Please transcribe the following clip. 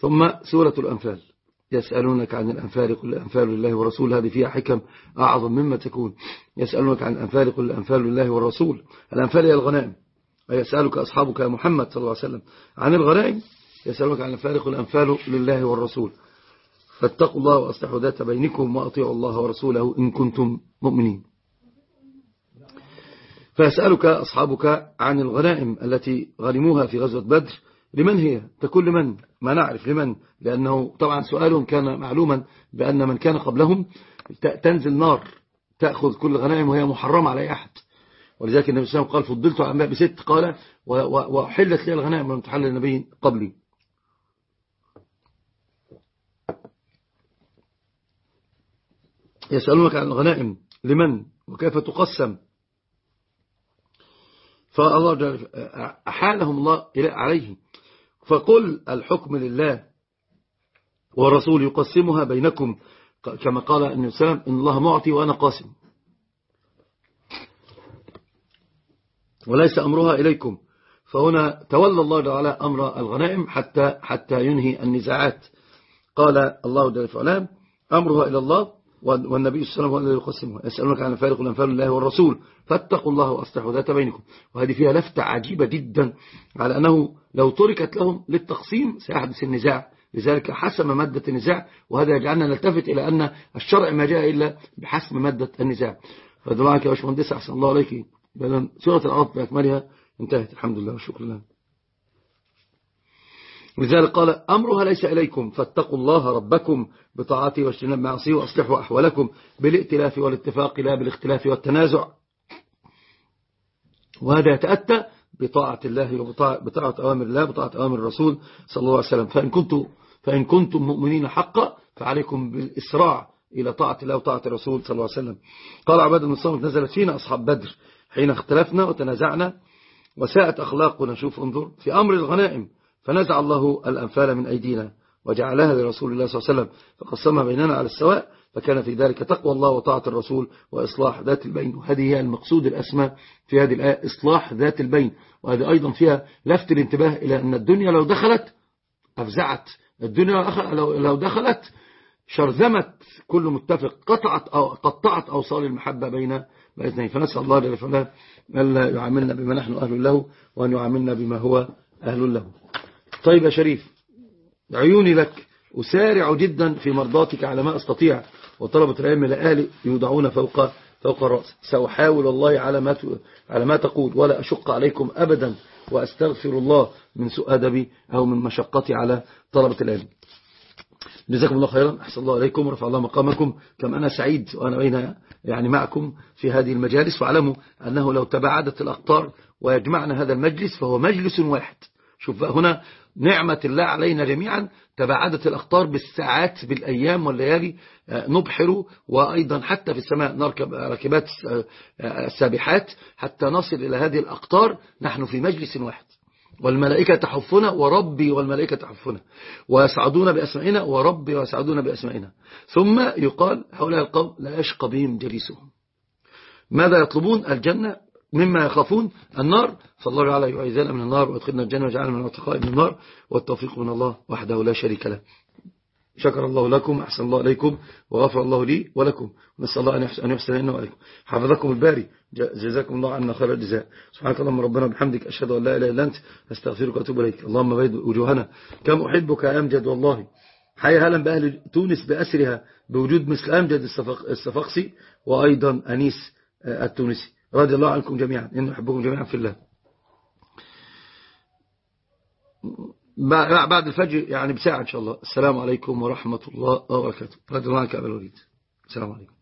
ثم سورة الأنفال. يسألونك عن الأنفال قل الأنفال لله والرسول هذه فيها حكم أعظم مما تكون. يسألونك عن الأنفال قل الأنفال لله والرسول. الأنفال هي الغنائم. ويسألك أصحابك يا محمد صلى الله عليه وسلم عن الغنائم. يسألونك عن الأنفال قل الأنفال لله والرسول. فاتقوا الله وأصلحوا ذات بينكم وأطيعوا الله ورسوله إن كنتم مؤمنين. فيسألك أصحابك عن الغنائم التي غنموها في غزوة بدر. لمن هي؟ تكون لمن؟ ما نعرف لمن؟ لأنه طبعا سؤالهم كان معلوما بأن من كان قبلهم تنزل نار تأخذ كل غنائم وهي محرمة على أحد. ولذلك النبي صلى الله عليه وسلم قال فضلت عن بست قال وحلت لي الغنائم من تحل النبي قبلي. يسألونك عن الغنائم لمن؟ وكيف تقسم؟ فالله أحالهم الله عليه. فقل الحكم لله والرسول يقسمها بينكم كما قال النبي السلام إن الله معطي وأنا قاسم. وليس أمرها إليكم. فهنا تولى الله تعالى أمر الغنائم حتى حتى ينهي النزاعات. قال الله جل وعلا أمرها إلى الله والنبي صلى الله عليه وسلم يقسمها يسألونك عن الفارق الأنفال الله والرسول فاتقوا الله وأصلحوا ذات بينكم. وهذه فيها لفتة عجيبة جدا على أنه لو تركت لهم للتقسيم سيحدث النزاع. لذلك حسم مادة النزاع وهذا يجعلنا نلتفت إلى أن الشرع ما جاء إلا بحسم مادة النزاع. فدعاك يا باشمهندس أحسن الله عليك. سورة العرض بأكملها. انتهت. الحمد لله والشكر لله. لذلك قال أمرها ليس إليكم فاتقوا الله ربكم بطاعته واجتناب معصية وأصلحوا أحوالكم بالائتلاف والاتفاق لا بالاختلاف والتنازع. وهذا يتأتى بطاعة الله وبطاعة أوامر الله بطاعة أوامر الرسول صلى الله عليه وسلم. فإن, كنتم فإن كنتم مؤمنين حقا فعليكم بالإسراع إلى طاعة الله وطاعة الرسول صلى الله عليه وسلم. قال عباد بن الصامت نزلت فينا أصحاب بدر حين اختلفنا وتنازعنا وساءت أخلاقنا. شوف انظر في أمر الغنائم فنزع الله الأنفال من أيدينا وجعلها لرسول الله صلى الله عليه وسلم فقسمها بيننا على السواء فكان في ذلك تقوى الله وطاعة الرسول وإصلاح ذات البين. وهذه هي المقصود الأسمى في هذه الآية إصلاح ذات البين. وهذه أيضا فيها لفت الانتباه إلى أن الدنيا لو دخلت أفزعت. الدنيا لو دخلت شرذمت. كل متفق. قطعت أو قطعت أوصال المحبة بين بإذنه فنسأل الله جل وعلا ألا يعاملنا بما نحن أهل له وأن يعاملنا بما هو أهل له. طيب يا شريف عيوني لك أسارع جدا في مرضاتك على ما أستطيع وطلبة العلم لآلي يوضعون فوق فوق الرأس. سأحاول الله على ما على ما تقول ولا أشق عليكم أبدا وأستغفر الله من سوء أدبي أو من مشقتي على طلبة العلم. جزاكم الله خيرا. أحسن الله عليكم ورفع الله مقامكم. كم أنا سعيد وأنا بين يعني معكم في هذه المجالس. واعلموا أنه لو تباعدت الأقطار ويجمعنا هذا المجلس فهو مجلس واحد. شوف هنا نعمة الله علينا جميعا تباعدت الأخطار بالساعات بالأيام والليالي آه، نبحر وأيضا حتى في السماء نركب راكبات آه، السابحات حتى نصل إلى هذه الأقطار نحن في مجلس واحد. والملائكة تحفنا وربي والملائكة تحفنا. ويسعدون بأسمائنا وربي ويسعدون بأسمائنا. ثم يقال هؤلاء القوم لا يشقى بهم جليسهم. ماذا يطلبون؟ الجنة مما يخافون النار. فالله تعالى يعيذنا من النار ويدخلنا الجنة وجعلنا من الأتقاء من النار. والتوفيق من الله وحده لا شريك له. شكر الله لكم أحسن الله عليكم وغفر الله لي ولكم. نسأل الله أن يحسن إنه عليكم حفظكم الباري. جزاكم الله عنا خير الجزاء. سبحانك اللهم ربنا بحمدك أشهد أن لا إله إلا أنت أستغفرك وأتوب إليك. اللهم بيد وجوهنا. كم أحبك يا أمجد والله. حيا هلا بأهل تونس بأسرها بوجود مثل أمجد الصفاقسي وأيضا أنيس التونسي. رضي الله عنكم جميعا إن أحبكم جميعا في الله. بعد الفجر يعني بساعة إن شاء الله. السلام عليكم ورحمة الله وبركاته. رضي الله عنك أبا الوليد. السلام عليكم.